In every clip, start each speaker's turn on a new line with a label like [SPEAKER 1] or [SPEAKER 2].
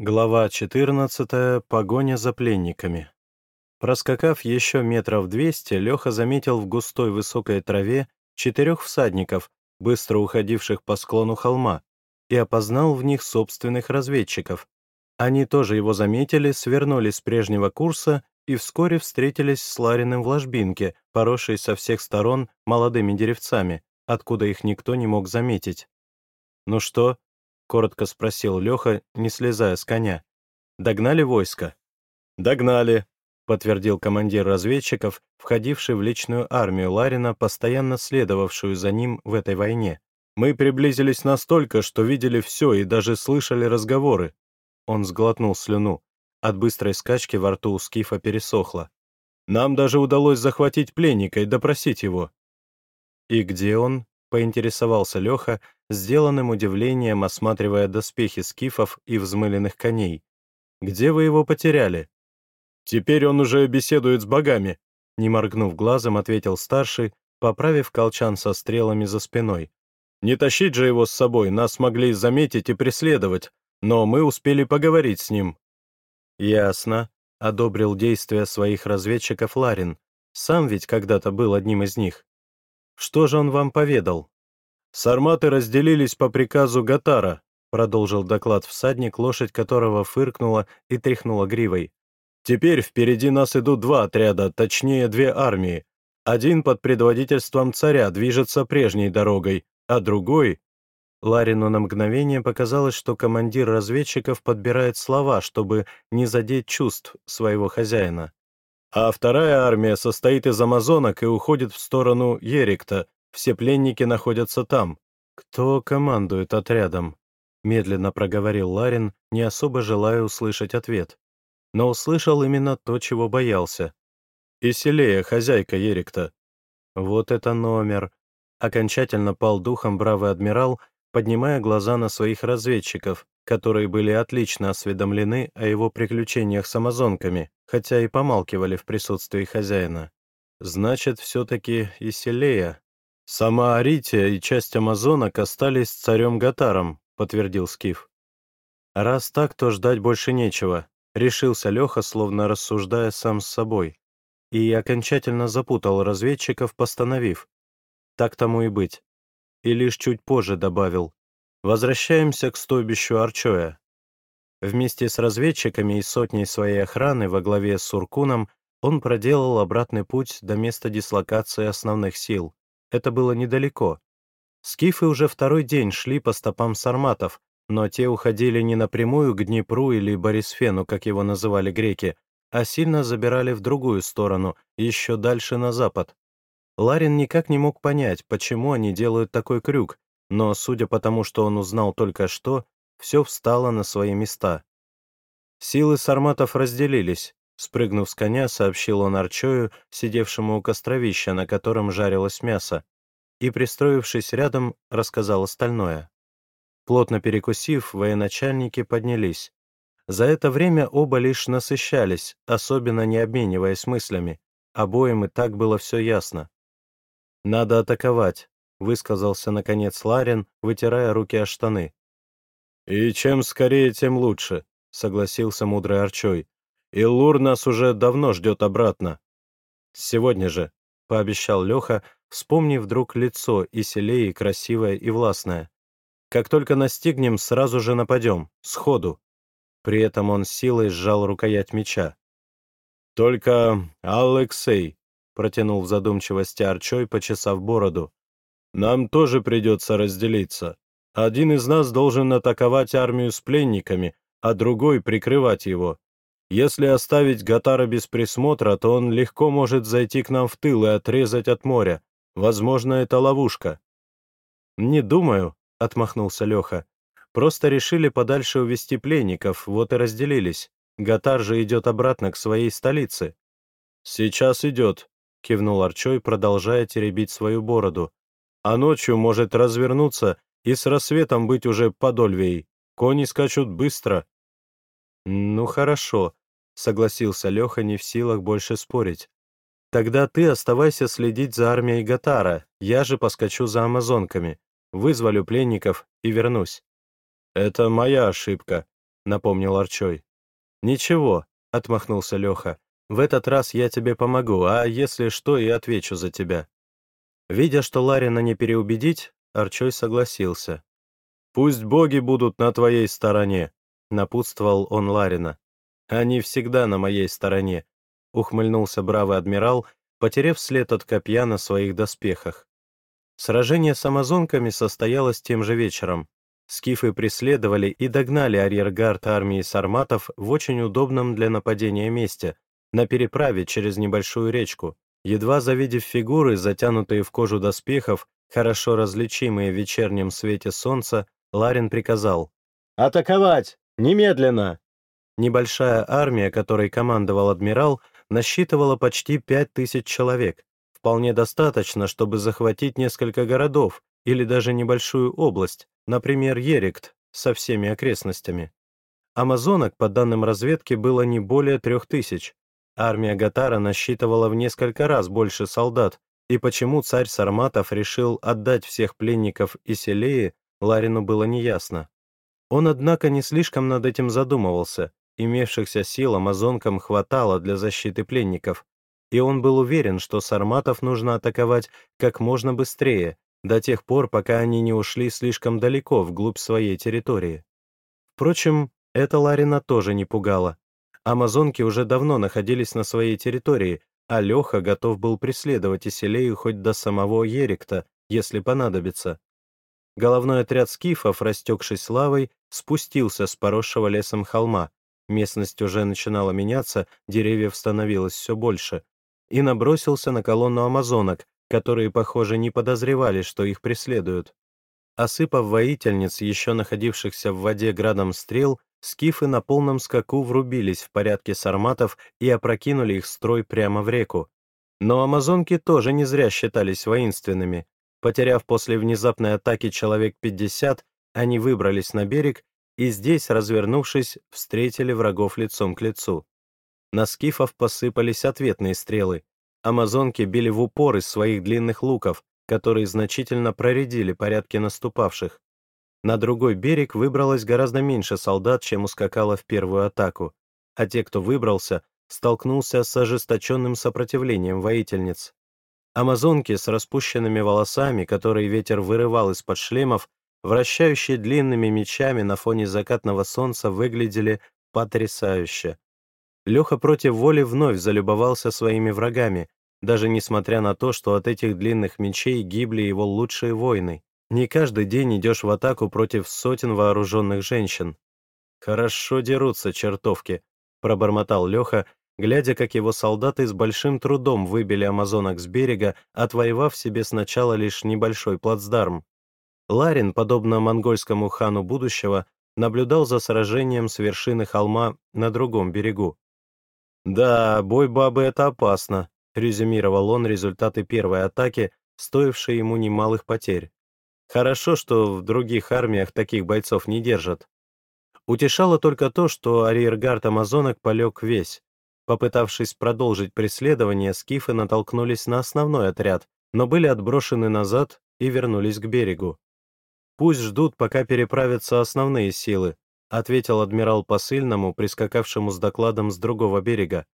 [SPEAKER 1] Глава 14. Погоня за пленниками. Проскакав еще метров двести, Леха заметил в густой высокой траве четырех всадников, быстро уходивших по склону холма, и опознал в них собственных разведчиков. Они тоже его заметили, свернули с прежнего курса и вскоре встретились с Лариным в ложбинке, поросшей со всех сторон молодыми деревцами, откуда их никто не мог заметить. «Ну что?» — коротко спросил Леха, не слезая с коня. «Догнали войско?» «Догнали», — подтвердил командир разведчиков, входивший в личную армию Ларина, постоянно следовавшую за ним в этой войне. «Мы приблизились настолько, что видели все и даже слышали разговоры». Он сглотнул слюну. От быстрой скачки во рту у Скифа пересохло. «Нам даже удалось захватить пленника и допросить его». «И где он?» — поинтересовался Леха, сделанным удивлением осматривая доспехи скифов и взмыленных коней. «Где вы его потеряли?» «Теперь он уже беседует с богами», — не моргнув глазом, ответил старший, поправив колчан со стрелами за спиной. «Не тащить же его с собой, нас могли заметить и преследовать, но мы успели поговорить с ним». «Ясно», — одобрил действия своих разведчиков Ларин. «Сам ведь когда-то был одним из них». Что же он вам поведал? Сарматы разделились по приказу Гатара, продолжил доклад всадник, лошадь которого фыркнула и тряхнула гривой. Теперь впереди нас идут два отряда, точнее две армии. Один под предводительством царя движется прежней дорогой, а другой... Ларину на мгновение показалось, что командир разведчиков подбирает слова, чтобы не задеть чувств своего хозяина. А вторая армия состоит из амазонок и уходит в сторону Ерикта. Все пленники находятся там. Кто командует отрядом? Медленно проговорил Ларин, не особо желая услышать ответ. Но услышал именно то, чего боялся. Иселея, хозяйка Ерикта. Вот это номер. Окончательно пал духом бравый адмирал, поднимая глаза на своих разведчиков, которые были отлично осведомлены о его приключениях с амазонками, хотя и помалкивали в присутствии хозяина. Значит, все-таки Иселея. Сама Арития и часть амазонок остались царем Гатаром, подтвердил Скиф. Раз так, то ждать больше нечего, решился Леха, словно рассуждая сам с собой, и окончательно запутал разведчиков, постановив. Так тому и быть. И лишь чуть позже добавил. Возвращаемся к стойбищу Арчоя. Вместе с разведчиками и сотней своей охраны во главе с Суркуном он проделал обратный путь до места дислокации основных сил. Это было недалеко. Скифы уже второй день шли по стопам сарматов, но те уходили не напрямую к Днепру или Борисфену, как его называли греки, а сильно забирали в другую сторону, еще дальше на запад. Ларин никак не мог понять, почему они делают такой крюк, но, судя по тому, что он узнал только что, все встало на свои места. Силы сарматов разделились. Спрыгнув с коня, сообщил он Арчою, сидевшему у костровища, на котором жарилось мясо, и, пристроившись рядом, рассказал остальное. Плотно перекусив, военачальники поднялись. За это время оба лишь насыщались, особенно не обмениваясь мыслями. Обоим и так было все ясно. «Надо атаковать», — высказался, наконец, Ларин, вытирая руки о штаны. «И чем скорее, тем лучше», — согласился мудрый Арчой. «Иллур нас уже давно ждет обратно». «Сегодня же», — пообещал Леха, вспомнив вдруг лицо и селее, красивое и властное. «Как только настигнем, сразу же нападем, сходу». При этом он силой сжал рукоять меча. «Только, Алексей», — протянул в задумчивости Арчой, почесав бороду, нам тоже придется разделиться. Один из нас должен атаковать армию с пленниками, а другой — прикрывать его. Если оставить Гатара без присмотра, то он легко может зайти к нам в тыл и отрезать от моря. Возможно, это ловушка». «Не думаю», — отмахнулся Леха. «Просто решили подальше увести пленников, вот и разделились. Гатар же идет обратно к своей столице». «Сейчас идет», — кивнул Арчой, продолжая теребить свою бороду а ночью может развернуться и с рассветом быть уже под Ольвией. Кони скачут быстро». «Ну хорошо», — согласился Леха, не в силах больше спорить. «Тогда ты оставайся следить за армией Гатара, я же поскочу за амазонками, вызволю пленников и вернусь». «Это моя ошибка», — напомнил Арчой. «Ничего», — отмахнулся Леха. «В этот раз я тебе помогу, а если что, и отвечу за тебя». Видя, что Ларина не переубедить, Арчой согласился. «Пусть боги будут на твоей стороне», — напутствовал он Ларина. «Они всегда на моей стороне», — ухмыльнулся бравый адмирал, потеряв след от копья на своих доспехах. Сражение с амазонками состоялось тем же вечером. Скифы преследовали и догнали арьергард армии сарматов в очень удобном для нападения месте, на переправе через небольшую речку. Едва завидев фигуры, затянутые в кожу доспехов, хорошо различимые в вечернем свете солнца, Ларин приказал «Атаковать! Немедленно!» Небольшая армия, которой командовал адмирал, насчитывала почти пять тысяч человек. Вполне достаточно, чтобы захватить несколько городов или даже небольшую область, например, Ерикт со всеми окрестностями. Амазонок, по данным разведки, было не более трех тысяч. Армия Гатара насчитывала в несколько раз больше солдат, и почему царь Сарматов решил отдать всех пленников Иселеи, Ларину было неясно. Он, однако, не слишком над этим задумывался, имевшихся сил амазонкам хватало для защиты пленников, и он был уверен, что Сарматов нужно атаковать как можно быстрее, до тех пор, пока они не ушли слишком далеко вглубь своей территории. Впрочем, это Ларина тоже не пугало. Амазонки уже давно находились на своей территории, а Леха готов был преследовать Иселею хоть до самого Ерикта, если понадобится. Головной отряд скифов, растекшись лавой, спустился с поросшего лесом холма. Местность уже начинала меняться, деревьев становилось все больше. И набросился на колонну амазонок, которые, похоже, не подозревали, что их преследуют. Осыпав воительниц, еще находившихся в воде градом стрел, скифы на полном скаку врубились в порядке сарматов и опрокинули их строй прямо в реку. Но амазонки тоже не зря считались воинственными. Потеряв после внезапной атаки человек 50, они выбрались на берег и здесь, развернувшись, встретили врагов лицом к лицу. На скифов посыпались ответные стрелы, Амазонки били в упор из своих длинных луков, которые значительно проредили порядки наступавших. На другой берег выбралось гораздо меньше солдат, чем ускакало в первую атаку, а те, кто выбрался, столкнулся с ожесточенным сопротивлением воительниц. Амазонки с распущенными волосами, которые ветер вырывал из-под шлемов, вращающие длинными мечами на фоне закатного солнца, выглядели потрясающе. Леха против воли вновь залюбовался своими врагами, даже несмотря на то, что от этих длинных мечей гибли его лучшие воины. Не каждый день идешь в атаку против сотен вооруженных женщин. «Хорошо дерутся, чертовки», — пробормотал Леха, глядя, как его солдаты с большим трудом выбили амазонок с берега, отвоевав себе сначала лишь небольшой плацдарм. Ларин, подобно монгольскому хану будущего, наблюдал за сражением с вершины холма на другом берегу. «Да, бой бабы — это опасно», — резюмировал он результаты первой атаки, стоившей ему немалых потерь. «Хорошо, что в других армиях таких бойцов не держат». Утешало только то, что арьергард амазонок полег весь. Попытавшись продолжить преследование, скифы натолкнулись на основной отряд, но были отброшены назад и вернулись к берегу. Пусть ждут, пока переправятся основные силы, — ответил адмирал посыльному, прискакавшему с докладом с другого берега.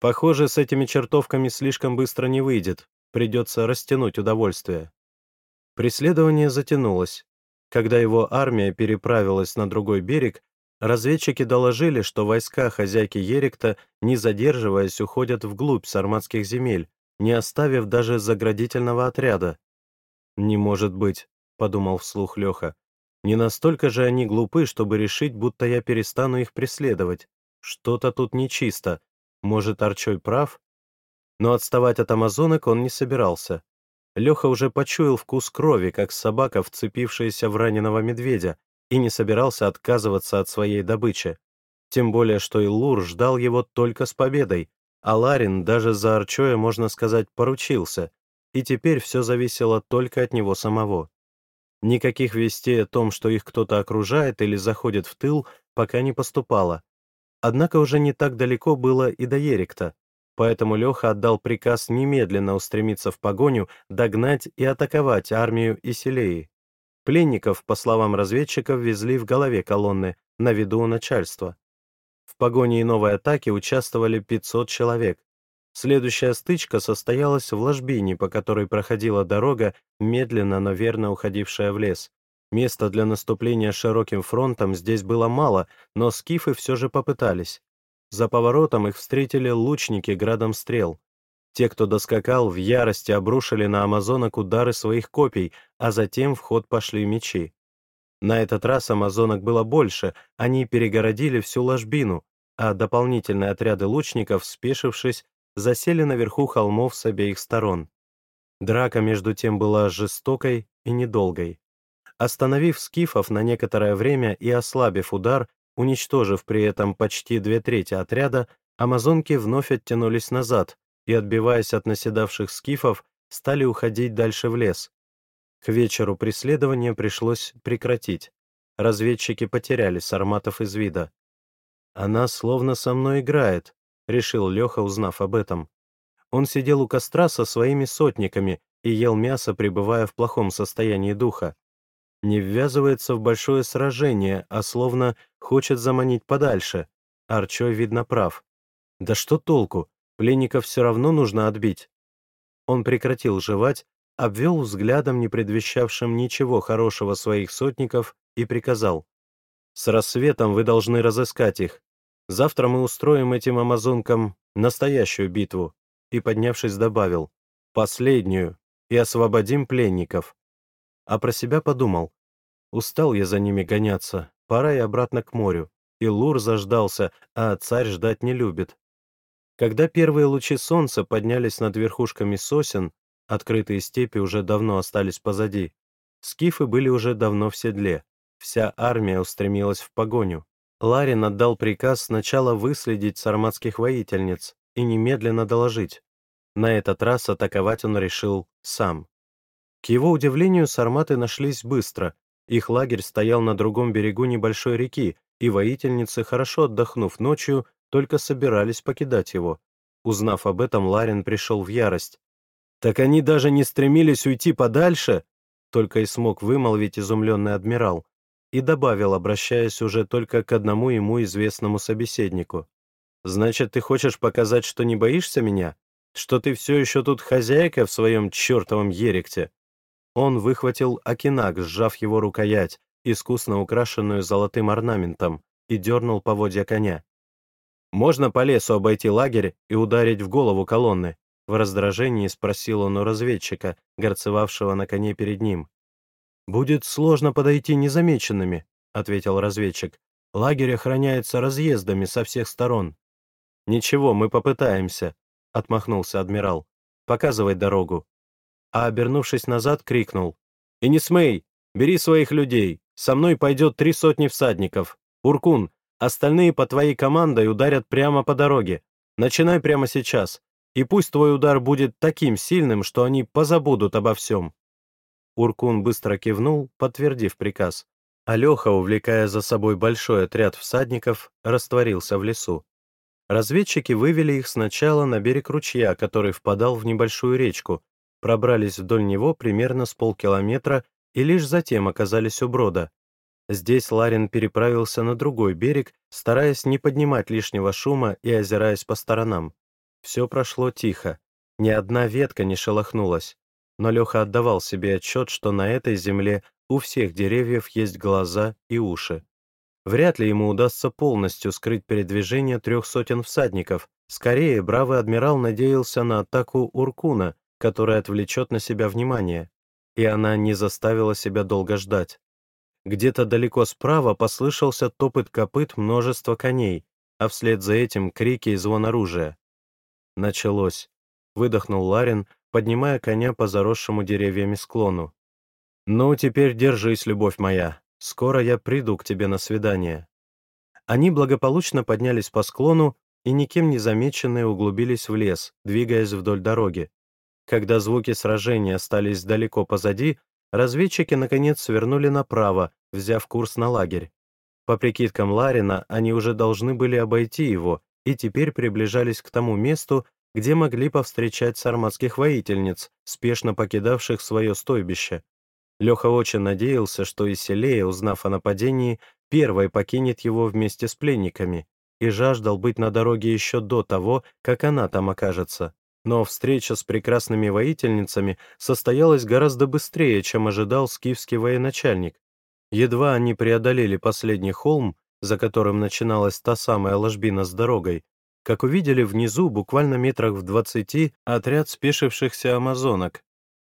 [SPEAKER 1] «Похоже, с этими чертовками слишком быстро не выйдет. Придется растянуть удовольствие». Преследование затянулось. Когда его армия переправилась на другой берег, разведчики доложили, что войска хозяйки Ерикта, не задерживаясь, уходят вглубь сарматских земель, не оставив даже заградительного отряда. «Не может быть», — подумал вслух Леха. Не настолько же они глупы, чтобы решить, будто я перестану их преследовать. Что-то тут нечисто. Может, Арчой прав? Но отставать от амазонок он не собирался. Леха уже почуял вкус крови, как собака, вцепившаяся в раненого медведя, и не собирался отказываться от своей добычи. Тем более, что Иллур ждал его только с победой, а Ларин даже за Арчоя, можно сказать, поручился, и теперь все зависело только от него самого. Никаких вестей о том, что их кто-то окружает или заходит в тыл, пока не поступало. Однако уже не так далеко было и до Ерикта, поэтому Леха отдал приказ немедленно устремиться в погоню, догнать и атаковать армию Исилеи. Пленников, по словам разведчиков, везли в голове колонны, на виду у начальства. В погоне и новой атаке участвовали 500 человек. Следующая стычка состоялась в ложбине, по которой проходила дорога, медленно, но верно уходившая в лес. Места для наступления широким фронтом здесь было мало, но скифы все же попытались. За поворотом их встретили лучники градом стрел. Те, кто доскакал, в ярости обрушили на амазонок удары своих копий, а затем в ход пошли мечи. На этот раз амазонок было больше, они перегородили всю ложбину, а дополнительные отряды лучников, спешившись, засели наверху холмов с обеих сторон. Драка между тем была жестокой и недолгой. Остановив скифов на некоторое время и ослабив удар, уничтожив при этом почти две трети отряда, амазонки вновь оттянулись назад и, отбиваясь от наседавших скифов, стали уходить дальше в лес. К вечеру преследование пришлось прекратить. Разведчики потеряли сарматов из вида. «Она словно со мной играет», — решил Леха, узнав об этом. Он сидел у костра со своими сотниками и ел мясо, пребывая в плохом состоянии духа не ввязывается в большое сражение, а словно хочет заманить подальше. Арчой, видно, прав. Да что толку? Пленников все равно нужно отбить. Он прекратил жевать, обвел взглядом, не предвещавшим ничего хорошего своих сотников, и приказал. «С рассветом вы должны разыскать их. Завтра мы устроим этим амазонкам настоящую битву». И, поднявшись, добавил. «Последнюю. И освободим пленников» а про себя подумал. Устал я за ними гоняться, пора и обратно к морю. И Лур заждался, а царь ждать не любит. Когда первые лучи солнца поднялись над верхушками сосен, открытые степи уже давно остались позади. Скифы были уже давно в седле. Вся армия устремилась в погоню. Ларин отдал приказ сначала выследить сарматских воительниц и немедленно доложить. На этот раз атаковать он решил сам. К его удивлению, сарматы нашлись быстро. Их лагерь стоял на другом берегу небольшой реки, и воительницы, хорошо отдохнув ночью, только собирались покидать его. Узнав об этом, Ларин пришел в ярость. «Так они даже не стремились уйти подальше?» Только и смог вымолвить изумленный адмирал. И добавил, обращаясь уже только к одному ему известному собеседнику. «Значит, ты хочешь показать, что не боишься меня? Что ты все еще тут хозяйка в своем чертовом еректе?» Он выхватил окинак, сжав его рукоять, искусно украшенную золотым орнаментом, и дернул поводья коня. «Можно по лесу обойти лагерь и ударить в голову колонны?» В раздражении спросил он у разведчика, горцевавшего на коне перед ним. «Будет сложно подойти незамеченными», — ответил разведчик. «Лагерь охраняется разъездами со всех сторон». «Ничего, мы попытаемся», — отмахнулся адмирал. «Показывай дорогу» а, обернувшись назад, крикнул. «Инисмей, бери своих людей, со мной пойдет три сотни всадников. Уркун, остальные по твоей командой ударят прямо по дороге. Начинай прямо сейчас, и пусть твой удар будет таким сильным, что они позабудут обо всем». Уркун быстро кивнул, подтвердив приказ. Алеха, увлекая за собой большой отряд всадников, растворился в лесу. Разведчики вывели их сначала на берег ручья, который впадал в небольшую речку, пробрались вдоль него примерно с полкилометра и лишь затем оказались у брода. Здесь Ларин переправился на другой берег, стараясь не поднимать лишнего шума и озираясь по сторонам. Все прошло тихо, ни одна ветка не шелохнулась. Но Леха отдавал себе отчет, что на этой земле у всех деревьев есть глаза и уши. Вряд ли ему удастся полностью скрыть передвижение трех сотен всадников. Скорее, бравый адмирал надеялся на атаку Уркуна, которая отвлечет на себя внимание, и она не заставила себя долго ждать. Где-то далеко справа послышался топот копыт множества коней, а вслед за этим крики и звон оружия. Началось. Выдохнул Ларин, поднимая коня по заросшему деревьями склону. «Ну, теперь держись, любовь моя. Скоро я приду к тебе на свидание». Они благополучно поднялись по склону и, никем не замеченные, углубились в лес, двигаясь вдоль дороги. Когда звуки сражения остались далеко позади, разведчики наконец свернули направо, взяв курс на лагерь. По прикидкам Ларина, они уже должны были обойти его и теперь приближались к тому месту, где могли повстречать сарматских воительниц, спешно покидавших свое стойбище. Леха очень надеялся, что Иселея, узнав о нападении, первой покинет его вместе с пленниками, и жаждал быть на дороге еще до того, как она там окажется. Но встреча с прекрасными воительницами состоялась гораздо быстрее, чем ожидал скифский военачальник. Едва они преодолели последний холм, за которым начиналась та самая ложбина с дорогой, как увидели внизу, буквально метрах в двадцати, отряд спешившихся амазонок.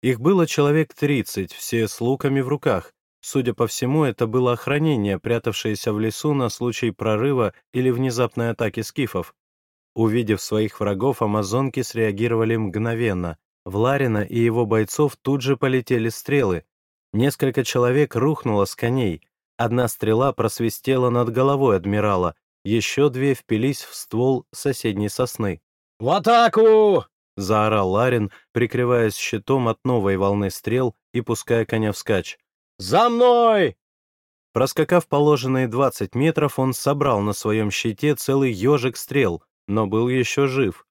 [SPEAKER 1] Их было человек тридцать, все с луками в руках, Судя по всему, это было охранение, прятавшееся в лесу на случай прорыва или внезапной атаки скифов. Увидев своих врагов, амазонки среагировали мгновенно. В Ларина и его бойцов тут же полетели стрелы. Несколько человек рухнуло с коней. Одна стрела просвистела над головой адмирала, еще две впились в ствол соседней сосны.
[SPEAKER 2] «В атаку!»
[SPEAKER 1] — заорал Ларин, прикрываясь щитом от новой волны стрел и пуская коня вскачь.
[SPEAKER 2] «За мной!»
[SPEAKER 1] Проскакав положенные 20 метров, он собрал на своем щите целый ежик стрел, но был еще жив.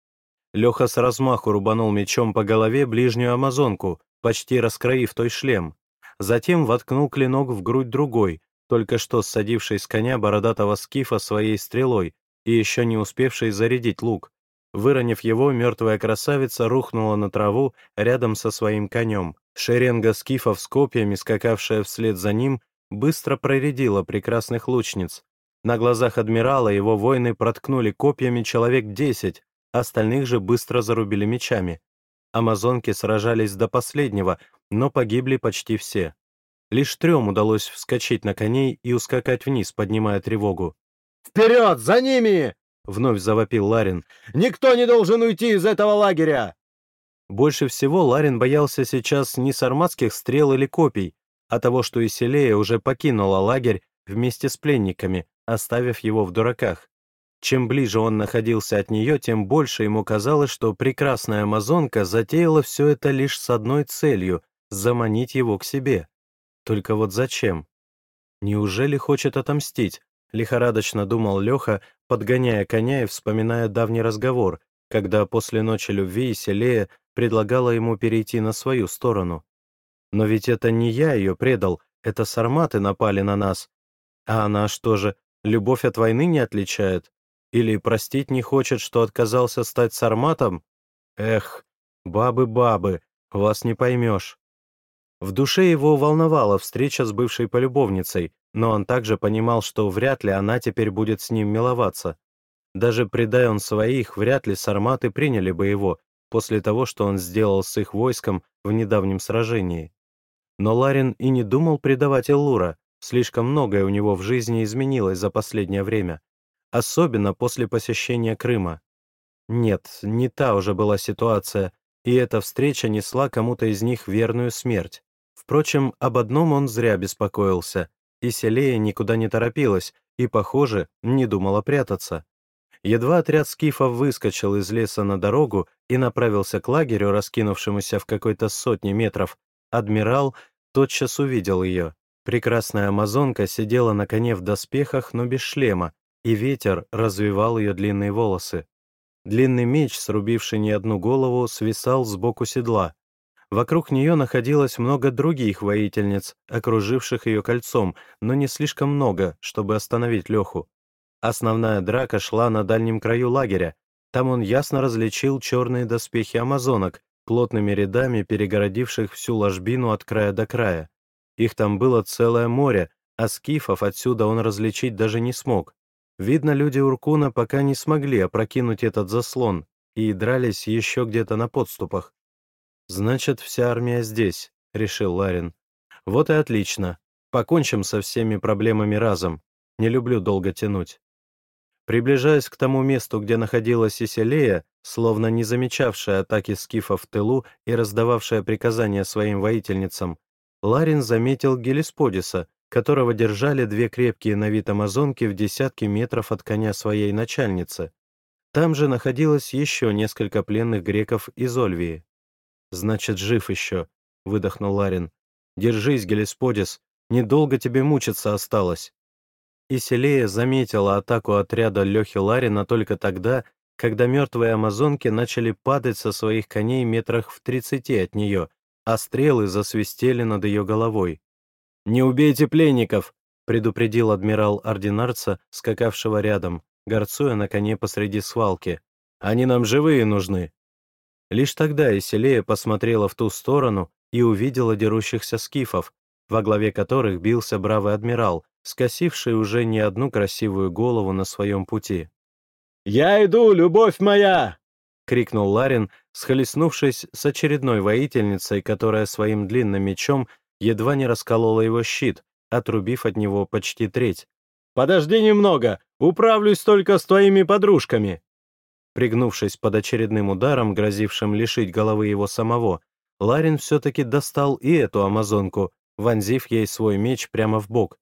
[SPEAKER 1] Леха с размаху рубанул мечом по голове ближнюю амазонку, почти раскроив той шлем. Затем воткнул клинок в грудь другой, только что ссадивший с коня бородатого скифа своей стрелой и еще не успевший зарядить лук. Выронив его, мертвая красавица рухнула на траву рядом со своим конем. Шеренга скифов с копьями, скакавшая вслед за ним, быстро проредила прекрасных лучниц. На глазах адмирала его воины проткнули копьями человек десять, остальных же быстро зарубили мечами. Амазонки сражались до последнего, но погибли почти все. Лишь трем удалось вскочить на коней и ускакать вниз, поднимая тревогу.
[SPEAKER 2] «Вперед, за ними!»
[SPEAKER 1] — вновь завопил Ларин.
[SPEAKER 2] «Никто не должен уйти из этого лагеря!»
[SPEAKER 1] Больше всего Ларин боялся сейчас не сарматских стрел или копий, а того, что Иселея уже покинула лагерь вместе с пленниками, оставив его в дураках. Чем ближе он находился от нее, тем больше ему казалось, что прекрасная амазонка затеяла все это лишь с одной целью — заманить его к себе. Только вот зачем? Неужели хочет отомстить? Лихорадочно думал Леха, подгоняя коня и вспоминая давний разговор, когда после ночи любви Селея предлагала ему перейти на свою сторону. Но ведь это не я ее предал, это сарматы напали на нас. А она что же, любовь от войны не отличает? Или простить не хочет, что отказался стать сарматом? Эх, бабы-бабы, вас не поймешь. В душе его волновала встреча с бывшей полюбовницей, но он также понимал, что вряд ли она теперь будет с ним миловаться. Даже предай он своих, вряд ли сарматы приняли бы его, после того, что он сделал с их войском в недавнем сражении. Но Ларин и не думал предавать Эллура, слишком многое у него в жизни изменилось за последнее время, особенно после посещения Крыма. Нет, не та уже была ситуация, и эта встреча несла кому-то из них верную смерть. Впрочем, об одном он зря беспокоился, и Селея никуда не торопилась, и, похоже, не думала прятаться. Едва отряд скифов выскочил из леса на дорогу и направился к лагерю, раскинувшемуся в какой-то сотне метров, адмирал тотчас увидел ее. Прекрасная амазонка сидела на коне в доспехах, но без шлема, и ветер развивал ее длинные волосы. Длинный меч, срубивший не одну голову, свисал сбоку седла. Вокруг нее находилось много других воительниц, окруживших ее кольцом, но не слишком много, чтобы остановить Леху. Основная драка шла на дальнем краю лагеря. Там он ясно различил черные доспехи амазонок, плотными рядами перегородивших всю ложбину от края до края. Их там было целое море, а скифов отсюда он различить даже не смог. Видно, люди Уркуна пока не смогли опрокинуть этот заслон и дрались еще где-то на подступах. «Значит, вся армия здесь», — решил Ларин. «Вот и отлично. Покончим со всеми проблемами разом. Не люблю долго тянуть». Приближаясь к тому месту, где находилась Иселея, словно не замечавшая атаки скифов в тылу и раздававшая приказания своим воительницам, Ларин заметил Гелисподиса, которого держали две крепкие на вид амазонки в десятке метров от коня своей начальницы. Там же находилось еще несколько пленных греков из Ольвии. «Значит, жив еще», — выдохнул Ларин. «Держись, Гелисподис, недолго тебе мучиться осталось». И Селея заметила атаку отряда Лехи Ларина только тогда, когда мертвые амазонки начали падать со своих коней метрах в тридцати от нее, а стрелы засвистели над ее головой. «Не убейте пленников!» предупредил адмирал ординарца, скакавшего рядом, горцуя на коне посреди свалки. «Они нам живые нужны!» Лишь тогда Иселея посмотрела в ту сторону и увидела дерущихся скифов, во главе которых бился бравый адмирал, скосивший уже не одну красивую голову на своем пути.
[SPEAKER 2] «Я иду, любовь моя!»
[SPEAKER 1] — крикнул Ларин, схлестнувшись с очередной воительницей, которая своим длинным мечом едва не расколола его щит, отрубив от него почти треть.
[SPEAKER 2] «Подожди немного, управлюсь только с твоими подружками!»
[SPEAKER 1] Пригнувшись под очередным ударом, грозившим лишить головы его самого, Ларин все-таки достал и эту амазонку, вонзив ей свой меч прямо в бок.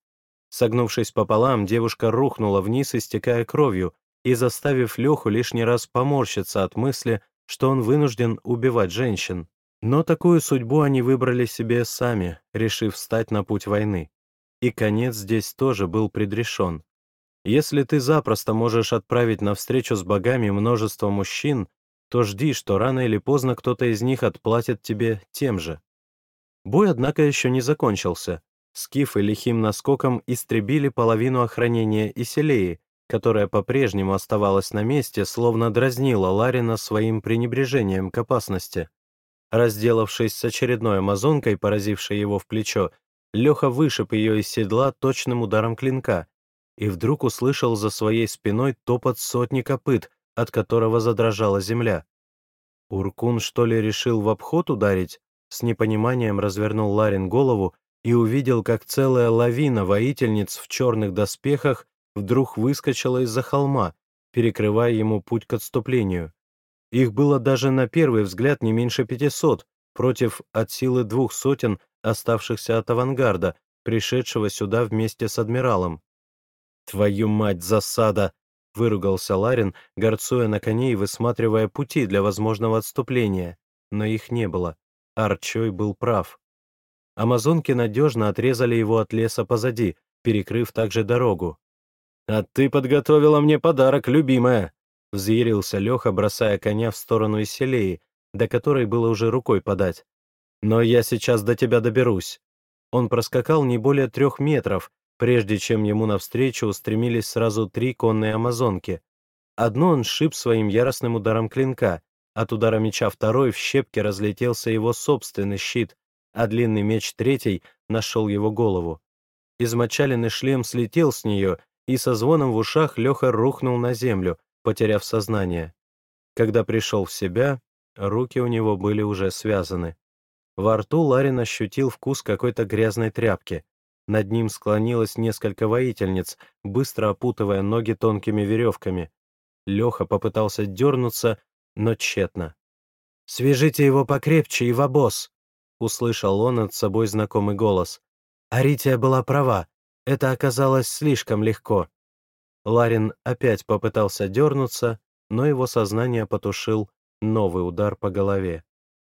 [SPEAKER 1] Согнувшись пополам, девушка рухнула вниз, истекая кровью, и заставив Леху лишний раз поморщиться от мысли, что он вынужден убивать женщин. Но такую судьбу они выбрали себе сами, решив встать на путь войны. И конец здесь тоже был предрешен. Если ты запросто можешь отправить на встречу с богами множество мужчин, то жди, что рано или поздно кто-то из них отплатит тебе тем же. Бой, однако, еще не закончился. Скифы лихим наскоком истребили половину охранения Иселеи, которая по-прежнему оставалась на месте, словно дразнила Ларина своим пренебрежением к опасности. Разделавшись с очередной амазонкой, поразившей его в плечо, Леха вышиб ее из седла точным ударом клинка, и вдруг услышал за своей спиной топот сотни копыт, от которого задрожала земля. Уркун, что ли, решил в обход ударить? С непониманием развернул Ларин голову и увидел, как целая лавина воительниц в черных доспехах вдруг выскочила из-за холма, перекрывая ему путь к отступлению. Их было даже на первый взгляд не меньше пятисот, против от силы двух сотен, оставшихся от авангарда, пришедшего сюда вместе с адмиралом. «Твою мать, засада!» — выругался Ларин, горцуя на коне и высматривая пути для возможного отступления. Но их не было. Арчой был прав. Амазонки надежно отрезали его от леса позади, перекрыв также дорогу. «А ты подготовила мне подарок, любимая!» — взъярился Леха, бросая коня в сторону Иселеи, до которой было уже рукой подать. «Но я сейчас до тебя доберусь». Он проскакал не более трех метров, прежде чем ему навстречу устремились сразу три конные амазонки. Одну он сшиб своим яростным ударом клинка, от удара меча второй в щепке разлетелся его собственный щит, а длинный меч третий нашел его голову. Измочаленный шлем слетел с нее, и со звоном в ушах Леха рухнул на землю, потеряв сознание. Когда пришел в себя, руки у него были уже связаны. Во рту Ларин ощутил вкус какой-то грязной тряпки. Над ним склонилось несколько воительниц, быстро опутывая ноги тонкими веревками. Леха попытался дернуться, но тщетно. «Свяжите его покрепче и в обоз!» — услышал он над собой знакомый голос. Арития была права, это оказалось слишком легко. Ларин опять попытался дернуться, но его сознание потушил новый удар по голове.